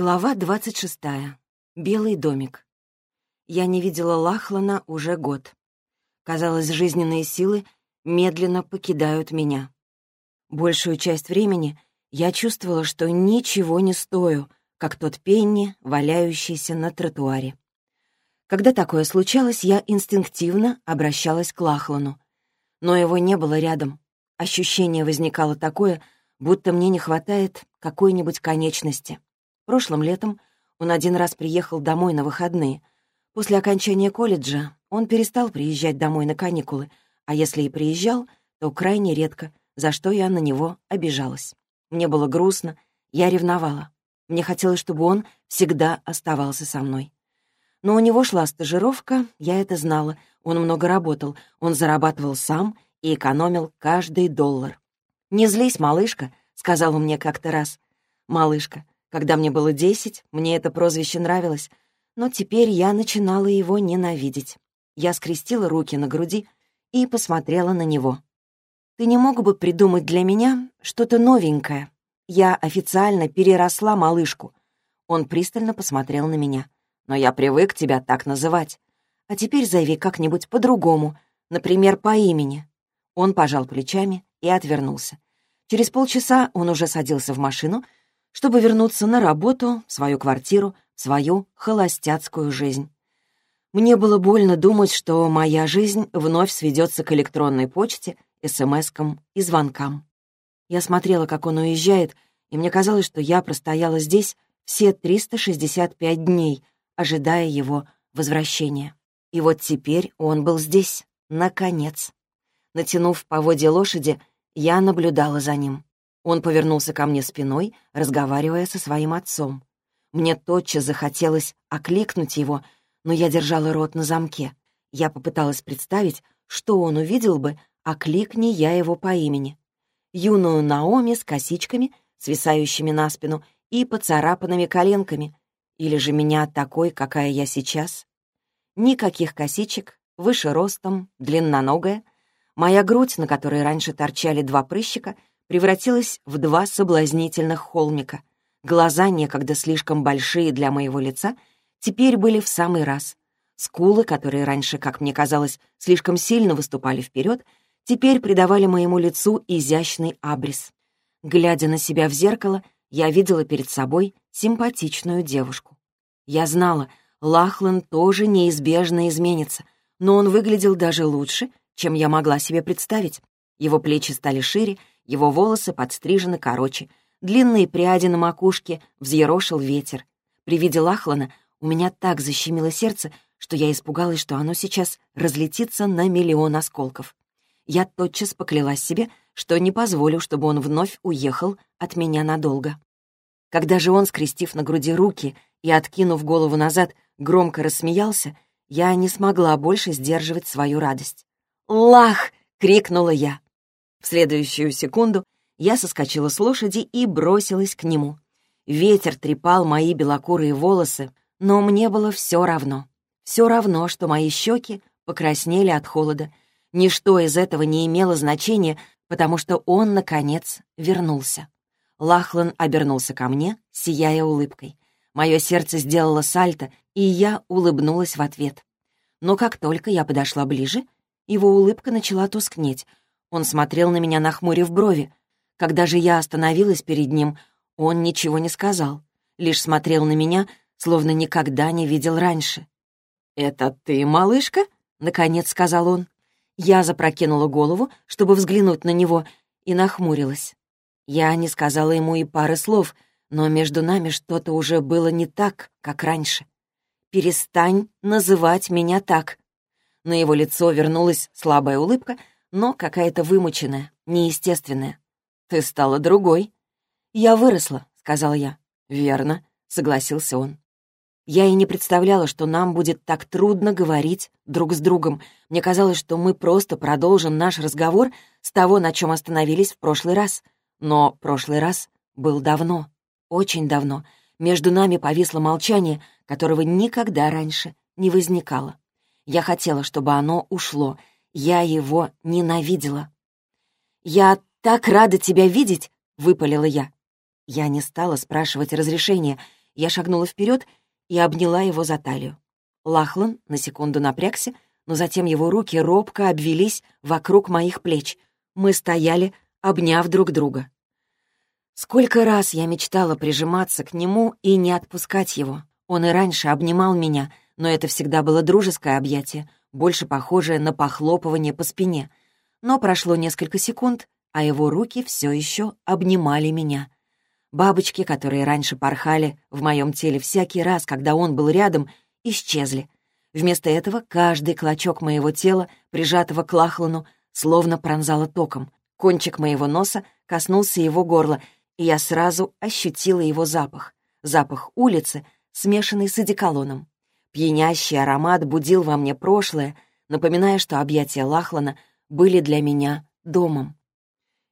Глава 26. Белый домик. Я не видела Лахлана уже год. Казалось, жизненные силы медленно покидают меня. Большую часть времени я чувствовала, что ничего не стою, как тот Пенни, валяющийся на тротуаре. Когда такое случалось, я инстинктивно обращалась к Лахлану. Но его не было рядом. Ощущение возникало такое, будто мне не хватает какой-нибудь конечности. Прошлым летом он один раз приехал домой на выходные. После окончания колледжа он перестал приезжать домой на каникулы, а если и приезжал, то крайне редко, за что я на него обижалась. Мне было грустно, я ревновала. Мне хотелось, чтобы он всегда оставался со мной. Но у него шла стажировка, я это знала. Он много работал, он зарабатывал сам и экономил каждый доллар. «Не злись, малышка», — сказал он мне как-то раз. «Малышка, когда мне было десять, мне это прозвище нравилось, но теперь я начинала его ненавидеть. Я скрестила руки на груди и посмотрела на него. «Ты не мог бы придумать для меня что-то новенькое? Я официально переросла малышку». Он пристально посмотрел на меня. «Но я привык тебя так называть. А теперь зови как-нибудь по-другому, например, по имени». Он пожал плечами и отвернулся. Через полчаса он уже садился в машину — чтобы вернуться на работу, свою квартиру, свою холостяцкую жизнь. Мне было больно думать, что моя жизнь вновь сведется к электронной почте, смс-кам и звонкам. Я смотрела, как он уезжает, и мне казалось, что я простояла здесь все 365 дней, ожидая его возвращения. И вот теперь он был здесь, наконец. Натянув поводья лошади, я наблюдала за ним. Он повернулся ко мне спиной, разговаривая со своим отцом. Мне тотчас захотелось окликнуть его, но я держала рот на замке. Я попыталась представить, что он увидел бы, окликни я его по имени. Юную Наоми с косичками, свисающими на спину, и поцарапанными коленками. Или же меня такой, какая я сейчас. Никаких косичек, выше ростом, длинноногая. Моя грудь, на которой раньше торчали два прыщика — превратилась в два соблазнительных холмика. Глаза, некогда слишком большие для моего лица, теперь были в самый раз. Скулы, которые раньше, как мне казалось, слишком сильно выступали вперед, теперь придавали моему лицу изящный абрис. Глядя на себя в зеркало, я видела перед собой симпатичную девушку. Я знала, Лахлан тоже неизбежно изменится, но он выглядел даже лучше, чем я могла себе представить. Его плечи стали шире, его волосы подстрижены короче, длинные пряди на макушке взъерошил ветер. При виде Лахлана у меня так защемило сердце, что я испугалась, что оно сейчас разлетится на миллион осколков. Я тотчас поклялась себе, что не позволю, чтобы он вновь уехал от меня надолго. Когда же он, скрестив на груди руки и откинув голову назад, громко рассмеялся, я не смогла больше сдерживать свою радость. «Лах!» — крикнула я. В следующую секунду я соскочила с лошади и бросилась к нему. Ветер трепал мои белокурые волосы, но мне было все равно. Все равно, что мои щеки покраснели от холода. Ничто из этого не имело значения, потому что он, наконец, вернулся. Лахлан обернулся ко мне, сияя улыбкой. Мое сердце сделало сальто, и я улыбнулась в ответ. Но как только я подошла ближе, его улыбка начала тускнеть, он смотрел на меня, нахмурив брови. Когда же я остановилась перед ним, он ничего не сказал, лишь смотрел на меня, словно никогда не видел раньше. «Это ты, малышка?» — наконец сказал он. Я запрокинула голову, чтобы взглянуть на него, и нахмурилась. Я не сказала ему и пары слов, но между нами что-то уже было не так, как раньше. «Перестань называть меня так». На его лицо вернулась слабая улыбка, но какая-то вымученная, неестественная. Ты стала другой. Я выросла, сказала я. Верно, согласился он. Я и не представляла, что нам будет так трудно говорить друг с другом. Мне казалось, что мы просто продолжим наш разговор с того, на чем остановились в прошлый раз. Но прошлый раз был давно, очень давно. Между нами повисло молчание, которого никогда раньше не возникало. Я хотела, чтобы оно ушло, я его ненавидела. «Я так рада тебя видеть!» — выпалила я. Я не стала спрашивать разрешения. Я шагнула вперед и обняла его за талию. Лахлан на секунду напрягся, но затем его руки робко обвелись вокруг моих плеч. Мы стояли, обняв друг друга. Сколько раз я мечтала прижиматься к нему и не отпускать его. Он и раньше обнимал меня, но это всегда было дружеское объятие, больше похожее на похлопывание по спине. Но прошло несколько секунд, а его руки все еще обнимали меня. Бабочки, которые раньше порхали в моем теле всякий раз, когда он был рядом, исчезли. Вместо этого каждый клочок моего тела, прижатого к Лахлану, словно пронзало током. Кончик моего носа коснулся его горла, и я сразу ощутила его запах. Запах улицы, смешанный с одеколоном. Пьянящий аромат будил во мне прошлое, напоминая, что объятия Лахлана были для меня домом.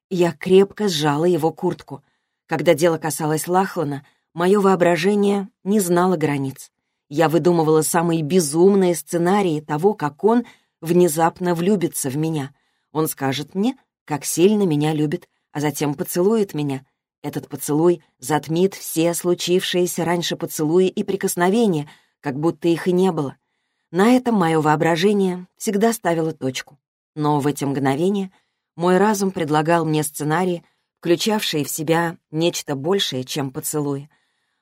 Я крепко сжала его куртку. Когда дело касалось Лахлана, мое воображение не знало границ. Я выдумывала самые безумные сценарии того, как он внезапно влюбится в меня. Он скажет мне, как сильно меня любит, а затем поцелует меня. Этот поцелуй затмит все случившиеся раньше поцелуи и прикосновения, как будто их и не было. На этом мое воображение всегда ставило точку. Но в эти мгновения мой разум предлагал мне сценарии, включавшие в себя нечто большее, чем поцелуй.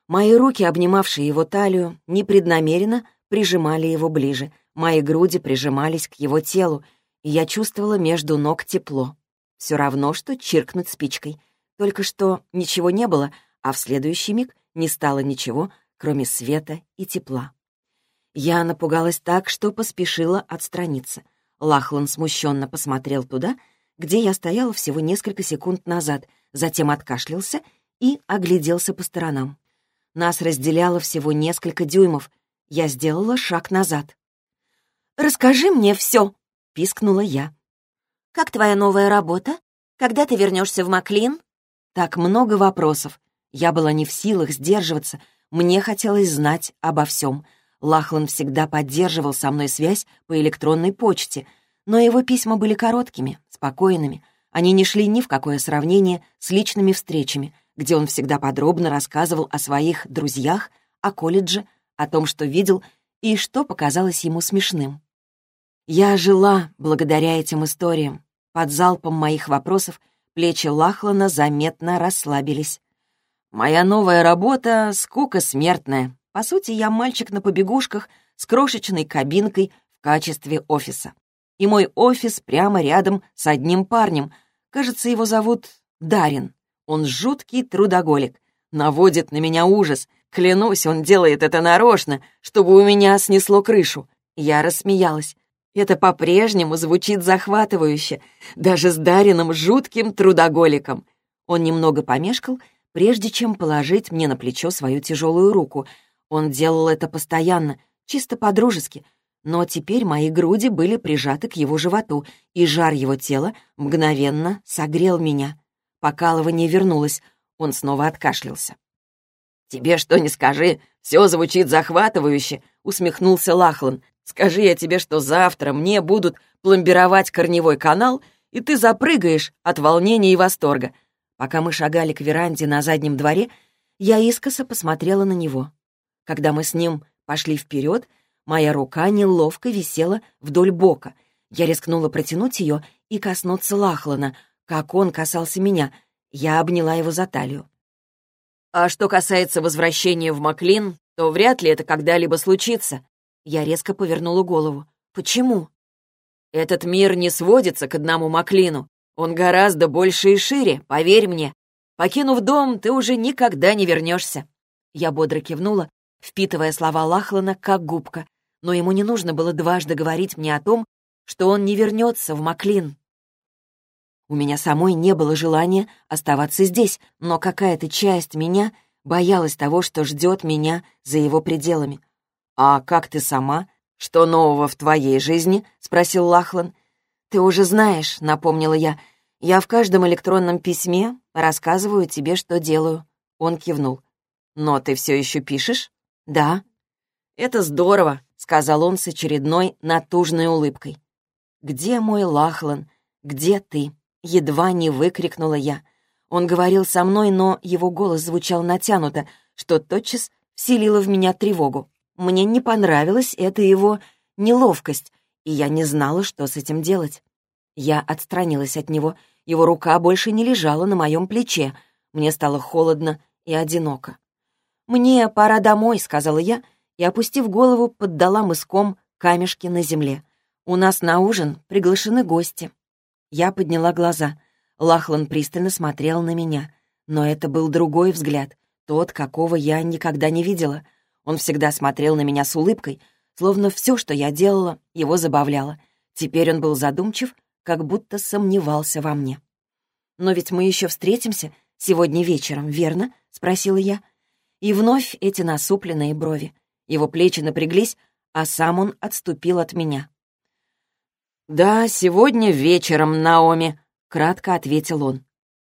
Мои руки, обнимавшие его талию, непреднамеренно прижимали его ближе, мои груди прижимались к его телу, и я чувствовала между ног тепло. Все равно, что чиркнуть спичкой. Только что ничего не было, а в следующий миг не стало ничего, кроме света и тепла. Я напугалась так, что поспешила отстраниться. Лахлан смущенно посмотрел туда, где я стояла всего несколько секунд назад, затем откашлялся и огляделся по сторонам. Нас разделяло всего несколько дюймов. Я сделала шаг назад. «Расскажи мне все!» — пискнула я. «Как твоя новая работа? Когда ты вернешься в Маклин?» Так много вопросов. Я была не в силах сдерживаться. Мне хотелось знать обо всем. Лахлан всегда поддерживал со мной связь по электронной почте, но его письма были короткими, спокойными. Они не шли ни в какое сравнение с личными встречами, где он всегда подробно рассказывал о своих друзьях, о колледже, о том, что видел и что показалось ему смешным. Я жила благодаря этим историям. Под залпом моих вопросов плечи Лахлана заметно расслабились. «Моя новая работа — скука смертная. По сути, я мальчик на побегушках с крошечной кабинкой в качестве офиса. И мой офис прямо рядом с одним парнем. Кажется, его зовут Дарин. Он жуткий трудоголик. Наводит на меня ужас. Клянусь, он делает это нарочно, чтобы у меня снесло крышу. Я рассмеялась. Это по-прежнему звучит захватывающе, даже с Дарином жутким трудоголиком. Он немного помешкал, прежде чем положить мне на плечо свою тяжелую руку — он делал это постоянно, чисто по-дружески, но теперь мои груди были прижаты к его животу, и жар его тела мгновенно согрел меня. Покалывание вернулось, он снова откашлялся. «Тебе что не скажи, все звучит захватывающе», — усмехнулся Лахлан. «Скажи я тебе, что завтра мне будут пломбировать корневой канал, и ты запрыгаешь от волнения и восторга». Пока мы шагали к веранде на заднем дворе, я искоса посмотрела на него. Когда мы с ним пошли вперед, моя рука неловко висела вдоль бока. Я рискнула протянуть ее и коснуться Лахлана, как он касался меня. Я обняла его за талию. «А что касается возвращения в Маклин, то вряд ли это когда-либо случится». Я резко повернула голову. «Почему?» «Этот мир не сводится к одному Маклину. Он гораздо больше и шире, поверь мне. Покинув дом, ты уже никогда не вернешься. Я бодро кивнула, впитывая слова Лахлана как губка, но ему не нужно было дважды говорить мне о том, что он не вернется в Маклин. У меня самой не было желания оставаться здесь, но какая-то часть меня боялась того, что ждет меня за его пределами. «А как ты сама? Что нового в твоей жизни?» — спросил Лахлан. «Ты уже знаешь», — напомнила я. «Я в каждом электронном письме рассказываю тебе, что делаю». Он кивнул. «Но ты все еще пишешь?» «Да». «Это здорово», — сказал он с очередной натужной улыбкой. «Где мой Лахлан? Где ты?» — едва не выкрикнула я. Он говорил со мной, но его голос звучал натянуто, что тотчас вселило в меня тревогу. Мне не понравилась эта его неловкость, и я не знала, что с этим делать. Я отстранилась от него, его рука больше не лежала на моем плече. Мне стало холодно и одиноко. «Мне пора домой», — сказала я, и, опустив голову, поддала мыском камешки на земле. «У нас на ужин приглашены гости». Я подняла глаза. Лахлан пристально смотрел на меня. Но это был другой взгляд, тот, какого я никогда не видела. Он всегда смотрел на меня с улыбкой, словно все, что я делала, его забавляло. Теперь он был задумчив, как будто сомневался во мне. «Но ведь мы еще встретимся сегодня вечером, верно?» — спросила я. И вновь эти насупленные брови. Его плечи напряглись, а сам он отступил от меня. «Да, сегодня вечером, Наоми», — кратко ответил он.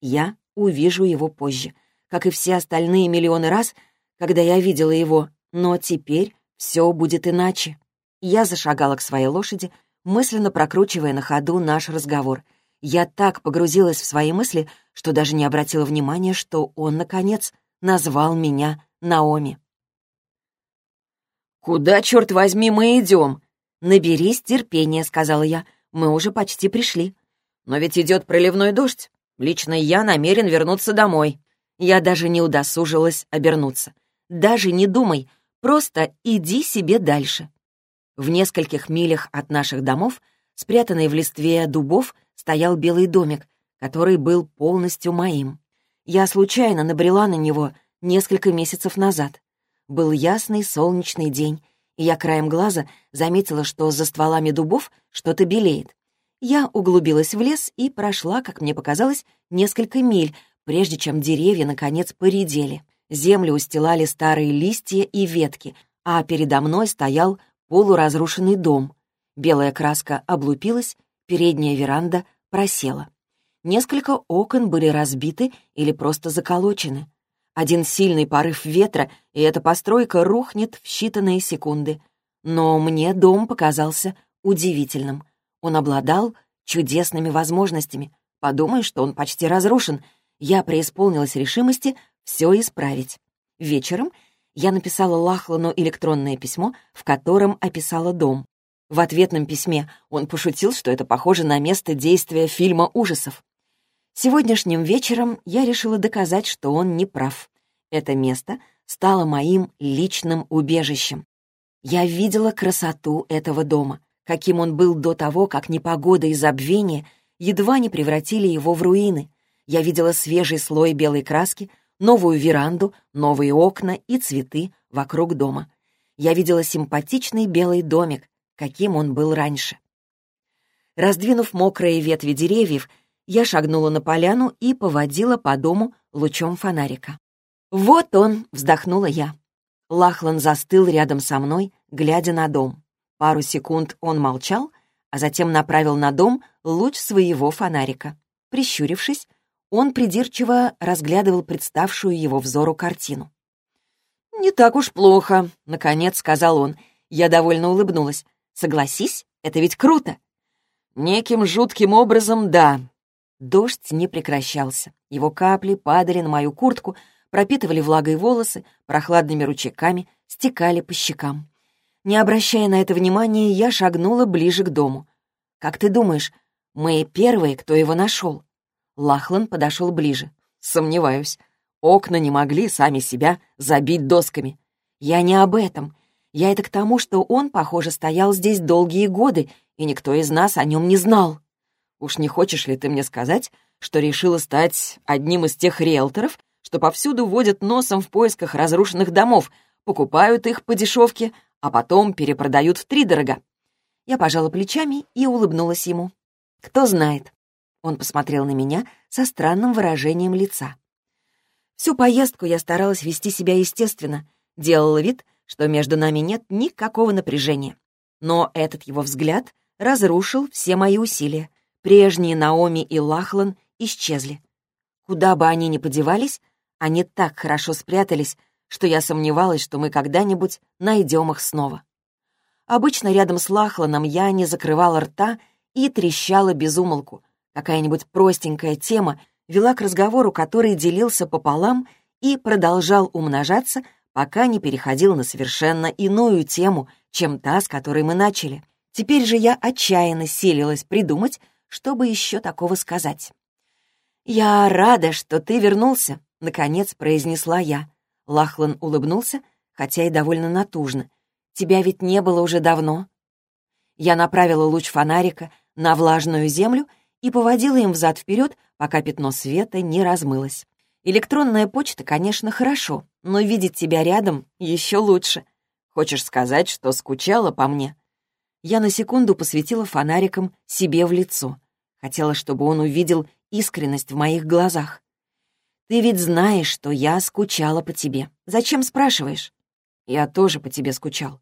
«Я увижу его позже, как и все остальные миллионы раз, когда я видела его, но теперь все будет иначе». Я зашагала к своей лошади, мысленно прокручивая на ходу наш разговор. Я так погрузилась в свои мысли, что даже не обратила внимания, что он, наконец, назвал меня Наоми. «Куда, черт возьми, мы идем?» «Наберись терпения», — сказала я. «Мы уже почти пришли». «Но ведь идет проливной дождь. Лично я намерен вернуться домой». Я даже не удосужилась обернуться. «Даже не думай, просто иди себе дальше». В нескольких милях от наших домов, спрятанный в листве дубов, стоял белый домик, который был полностью моим. Я случайно набрела на него несколько месяцев назад. Был ясный солнечный день, и я краем глаза заметила, что за стволами дубов что-то белеет. Я углубилась в лес и прошла, как мне показалось, несколько миль, прежде чем деревья, наконец, поредели. Землю устилали старые листья и ветки, а передо мной стоял полуразрушенный дом. Белая краска облупилась, передняя веранда просела. Несколько окон были разбиты или просто заколочены. Один сильный порыв ветра, и эта постройка рухнет в считанные секунды. Но мне дом показался удивительным. Он обладал чудесными возможностями. Подумай, что он почти разрушен. Я преисполнилась решимости все исправить. Вечером я написала Лахлану электронное письмо, в котором описала дом. В ответном письме он пошутил, что это похоже на место действия фильма ужасов. Сегодняшним вечером я решила доказать, что он не прав. Это место стало моим личным убежищем. Я видела красоту этого дома, каким он был до того, как непогода и забвение едва не превратили его в руины. Я видела свежий слой белой краски, новую веранду, новые окна и цветы вокруг дома. Я видела симпатичный белый домик, каким он был раньше. Раздвинув мокрые ветви деревьев, я шагнула на поляну и поводила по дому лучом фонарика. «Вот он!» — вздохнула я. Лахлан застыл рядом со мной, глядя на дом. Пару секунд он молчал, а затем направил на дом луч своего фонарика. Прищурившись, он придирчиво разглядывал представшую его взору картину. «Не так уж плохо», — наконец сказал он. Я довольно улыбнулась. «Согласись, это ведь круто!» «Неким жутким образом, да». Дождь не прекращался. Его капли падали на мою куртку, пропитывали влагой волосы, прохладными ручейками, стекали по щекам. Не обращая на это внимания, я шагнула ближе к дому. «Как ты думаешь, мы первые, кто его нашел?» Лахлан подошел ближе. «Сомневаюсь. Окна не могли сами себя забить досками. Я не об этом. Я это к тому, что он, похоже, стоял здесь долгие годы, и никто из нас о нем не знал. Уж не хочешь ли ты мне сказать, что решила стать одним из тех риэлторов, что повсюду водят носом в поисках разрушенных домов, покупают их по дешевке, а потом перепродают втридорога?» Я пожала плечами и улыбнулась ему. «Кто знает, он посмотрел на меня со странным выражением лица. Всю поездку я старалась вести себя естественно, делала вид, что между нами нет никакого напряжения. Но этот его взгляд разрушил все мои усилия. Прежние Наоми и Лахлан исчезли. Куда бы они ни подевались, они так хорошо спрятались, что я сомневалась, что мы когда-нибудь найдем их снова. Обычно рядом с Лахланом я не закрывала рта и трещала без умолку, Какая-нибудь простенькая тема вела к разговору, который делился пополам и продолжал умножаться, пока не переходил на совершенно иную тему, чем та, с которой мы начали. Теперь же я отчаянно силилась придумать, чтобы еще такого сказать. «Я рада, что ты вернулся», — наконец произнесла я. Лахлан улыбнулся, хотя и довольно натужно. «Тебя ведь не было уже давно». Я направила луч фонарика на влажную землю и поводила им взад-вперед, пока пятно света не размылось. Электронная почта, конечно, хорошо, но видеть тебя рядом еще лучше. Хочешь сказать, что скучала по мне?» Я на секунду посветила фонариком себе в лицо. Хотела, чтобы он увидел искренность в моих глазах. «Ты ведь знаешь, что я скучала по тебе. Зачем спрашиваешь?» «Я тоже по тебе скучал».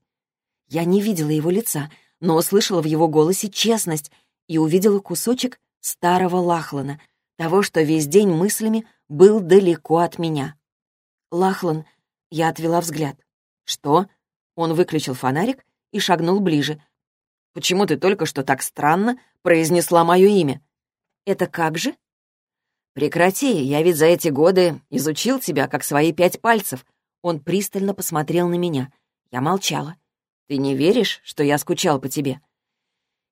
Я не видела его лица, но услышала в его голосе честность и увидела кусочек старого Лахлана, того, что весь день мыслями был далеко от меня. «Лахлан...» — я отвела взгляд. «Что?» — он выключил фонарик и шагнул ближе. «Почему ты только что так странно произнесла мое имя?» «Это как же?» «Прекрати, я ведь за эти годы изучил тебя, как свои пять пальцев». Он пристально посмотрел на меня. Я молчала. «Ты не веришь, что я скучал по тебе?»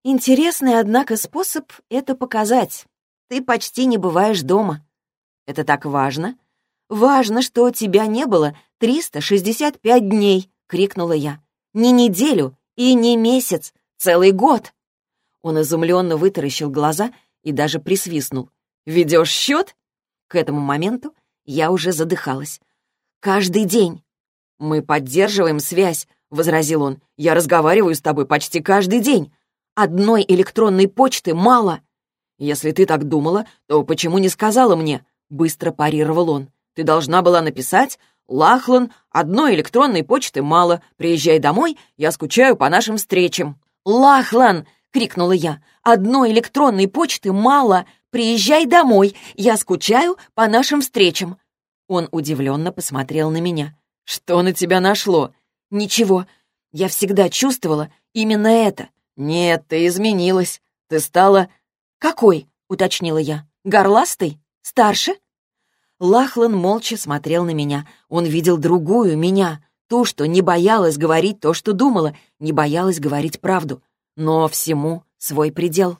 «Интересный, однако, способ это показать. Ты почти не бываешь дома. Это так важно? Важно, что тебя не было 365 дней, крикнула я. Не неделю и не месяц, целый год. Он изумленно вытаращил глаза и даже присвистнул. «Ведешь счет?» К этому моменту я уже задыхалась. «Каждый день». «Мы поддерживаем связь», — возразил он. «Я разговариваю с тобой почти каждый день. Одной электронной почты мало». «Если ты так думала, то почему не сказала мне?» — быстро парировал он. «Ты должна была написать, Лахлан, одной электронной почты мало. Приезжай домой, я скучаю по нашим встречам». «Лахлан!» — крикнула я. «Одной электронной почты мало. Приезжай домой, я скучаю по нашим встречам». Он удивленно посмотрел на меня. «Что на тебя нашло?» «Ничего. Я всегда чувствовала именно это». «Нет, ты изменилась. Ты стала «Какой?» — уточнила я. «Горластый? Старше?» Лахлан молча смотрел на меня. Он видел другую меня, ту, что не боялась говорить то, что думала, не боялась говорить правду. Но всему свой предел.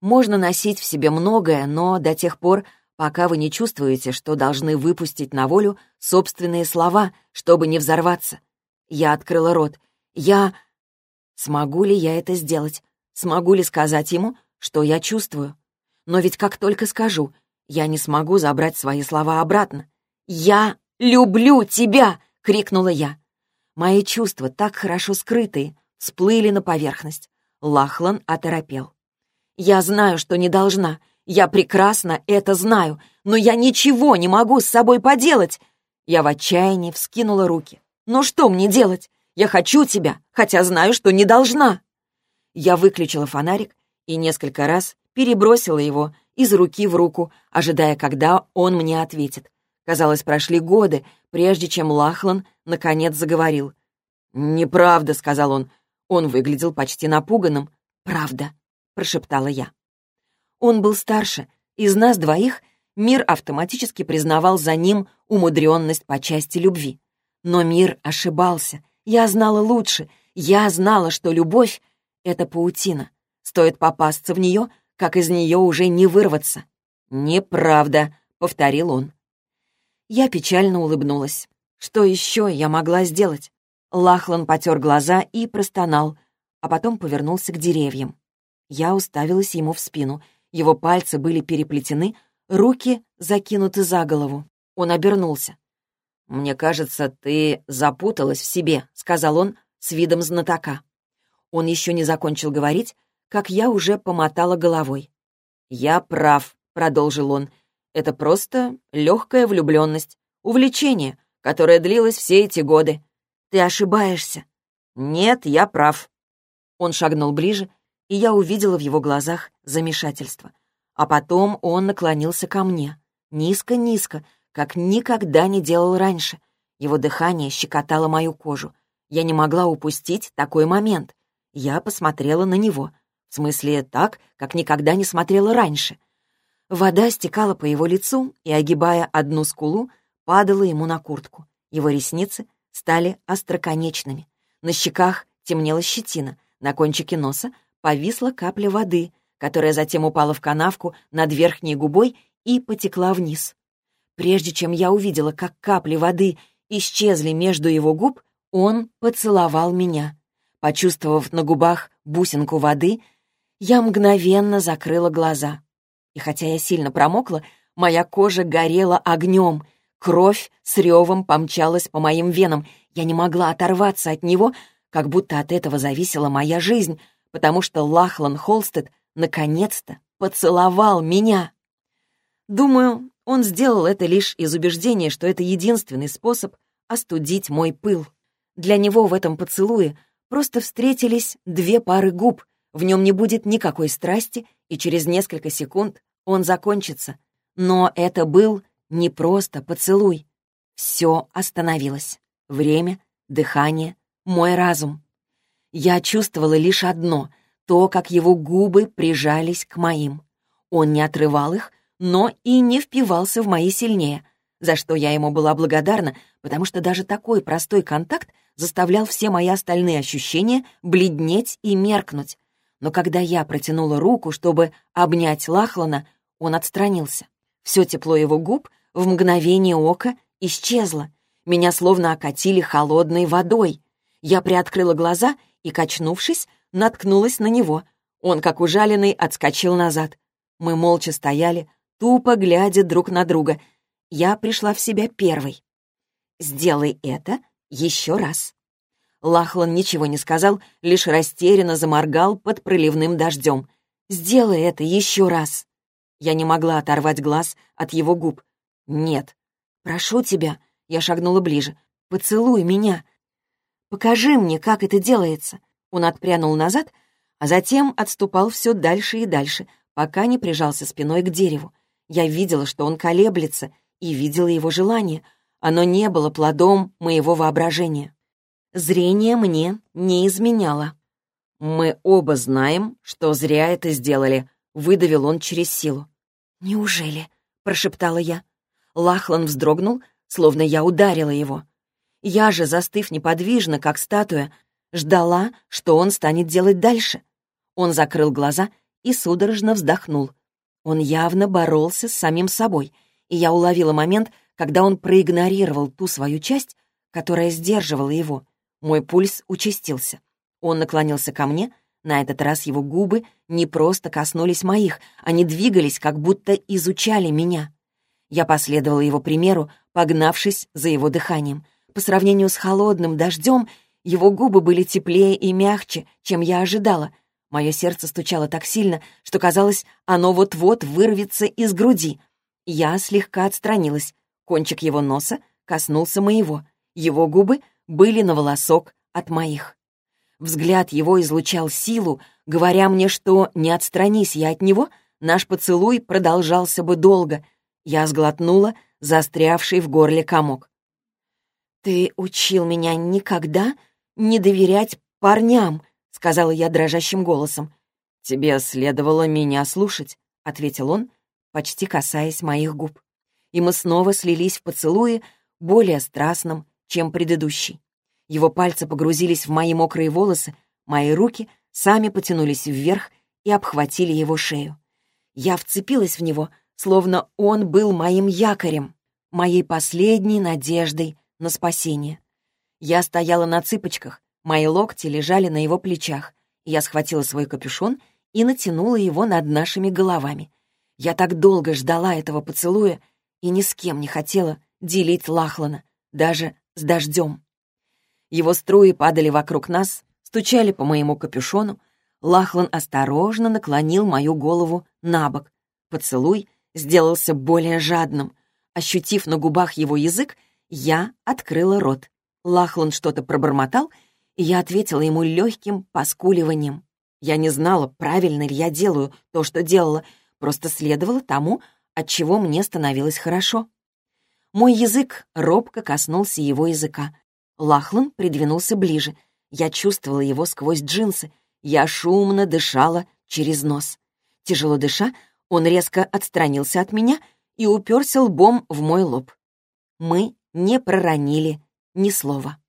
Можно носить в себе многое, но до тех пор, пока вы не чувствуете, что должны выпустить на волю собственные слова, чтобы не взорваться. Я открыла рот. Я... Смогу ли я это сделать? Смогу ли сказать ему, что я чувствую. Но ведь как только скажу, я не смогу забрать свои слова обратно. «Я люблю тебя!» — крикнула я. Мои чувства, так хорошо скрытые, всплыли на поверхность. Лахлан оторопел. «Я знаю, что не должна. Я прекрасно это знаю, но я ничего не могу с собой поделать!» Я в отчаянии вскинула руки. «Ну что мне делать? Я хочу тебя, хотя знаю, что не должна!» Я выключила фонарик и несколько раз перебросила его из руки в руку, ожидая, когда он мне ответит. Казалось, прошли годы, прежде чем Лахлан наконец заговорил. «Неправда», — сказал он. Он выглядел почти напуганным. «Правда», — прошептала я. Он был старше. Из нас двоих мир автоматически признавал за ним умудренность по части любви. Но мир ошибался. Я знала лучше. Я знала, что любовь — это паутина. Стоит попасться в нее, как из нее уже не вырваться. «Неправда», — повторил он. Я печально улыбнулась. Что еще я могла сделать? Лахлан потер глаза и простонал, а потом повернулся к деревьям. Я уставилась ему в спину. Его пальцы были переплетены, руки закинуты за голову. Он обернулся. «Мне кажется, ты запуталась в себе», — сказал он с видом знатока. Он еще не закончил говорить, как я уже помотала головой. «Я прав», — продолжил он. «Это просто легкая влюбленность, увлечение, которое длилось все эти годы. Ты ошибаешься». «Нет, я прав». Он шагнул ближе, и я увидела в его глазах замешательство. А потом он наклонился ко мне, низко-низко, как никогда не делал раньше. Его дыхание щекотало мою кожу. Я не могла упустить такой момент. Я посмотрела на него. В смысле, так, как никогда не смотрела раньше. Вода стекала по его лицу и, огибая одну скулу, падала ему на куртку. Его ресницы стали остроконечными. На щеках темнела щетина, на кончике носа повисла капля воды, которая затем упала в канавку над верхней губой и потекла вниз. Прежде чем я увидела, как капли воды исчезли между его губ, он поцеловал меня. Почувствовав на губах бусинку воды, я мгновенно закрыла глаза. И хотя я сильно промокла, моя кожа горела огнем, кровь с ревом помчалась по моим венам. Я не могла оторваться от него, как будто от этого зависела моя жизнь, потому что Лахлан Холстед наконец-то поцеловал меня. Думаю, он сделал это лишь из убеждения, что это единственный способ остудить мой пыл. Для него в этом поцелуе просто встретились две пары губ, в нем не будет никакой страсти, и через несколько секунд он закончится. Но это был не просто поцелуй. Все остановилось. Время, дыхание, мой разум. Я чувствовала лишь одно — то, как его губы прижались к моим. Он не отрывал их, но и не впивался в мои сильнее, за что я ему была благодарна, потому что даже такой простой контакт заставлял все мои остальные ощущения бледнеть и меркнуть. Но когда я протянула руку, чтобы обнять Лахлана, он отстранился. Все тепло его губ в мгновение ока исчезло. Меня словно окатили холодной водой. Я приоткрыла глаза и, качнувшись, наткнулась на него. Он, как ужаленный, отскочил назад. Мы молча стояли, тупо глядя друг на друга. Я пришла в себя первой. «Сделай это еще раз». Лахлан ничего не сказал, лишь растерянно заморгал под проливным дождем. «Сделай это еще раз». Я не могла оторвать глаз от его губ. «Нет». «Прошу тебя». Я шагнула ближе. «Поцелуй меня. Покажи мне, как это делается». Он отпрянул назад, а затем отступал все дальше и дальше, пока не прижался спиной к дереву. Я видела, что он колеблется, и видела его желание. Оно не было плодом моего воображения. Зрение мне не изменяло. «Мы оба знаем, что зря это сделали», — выдавил он через силу. «Неужели?» — прошептала я. Лахлан вздрогнул, словно я ударила его. Я же, застыв неподвижно, как статуя, ждала, что он станет делать дальше. Он закрыл глаза и судорожно вздохнул. Он явно боролся с самим собой, и я уловила момент, когда он проигнорировал ту свою часть, которая сдерживала его. Мой пульс участился. Он наклонился ко мне, на этот раз его губы не просто коснулись моих, они двигались, как будто изучали меня. Я последовала его примеру, погнавшись за его дыханием. По сравнению с холодным дождем, его губы были теплее и мягче, чем я ожидала. Мое сердце стучало так сильно, что казалось, оно вот-вот вырвется из груди. Я слегка отстранилась. Кончик его носа коснулся моего. Его губы были на волосок от моих. Взгляд его излучал силу, говоря мне, что не отстранись я от него, наш поцелуй продолжался бы долго — я сглотнула застрявший в горле комок. «Ты учил меня никогда не доверять парням», — сказала я дрожащим голосом. «Тебе следовало меня слушать», — ответил он, почти касаясь моих губ. И мы снова слились в поцелуе, более страстном, чем предыдущий. Его пальцы погрузились в мои мокрые волосы, мои руки сами потянулись вверх и обхватили его шею. Я вцепилась в него, словно он был моим якорем, моей последней надеждой на спасение. Я стояла на цыпочках, мои локти лежали на его плечах. Я схватила свой капюшон и натянула его над нашими головами. Я так долго ждала этого поцелуя и ни с кем не хотела делить Лахлана, даже с дождем. Его струи падали вокруг нас, стучали по моему капюшону. Лахлан осторожно наклонил мою голову на бок. Поцелуй сделался более жадным. Ощутив на губах его язык, я открыла рот. Лахлан что-то пробормотал, и я ответила ему легким поскуливанием. Я не знала, правильно ли я делаю то, что делала, просто следовала тому, от чего мне становилось хорошо. Мой язык робко коснулся его языка. Лахлан придвинулся ближе. Я чувствовала его сквозь джинсы. Я шумно дышала через нос. Тяжело дыша, он резко отстранился от меня и уперся лбом в мой лоб. Мы не проронили ни слова.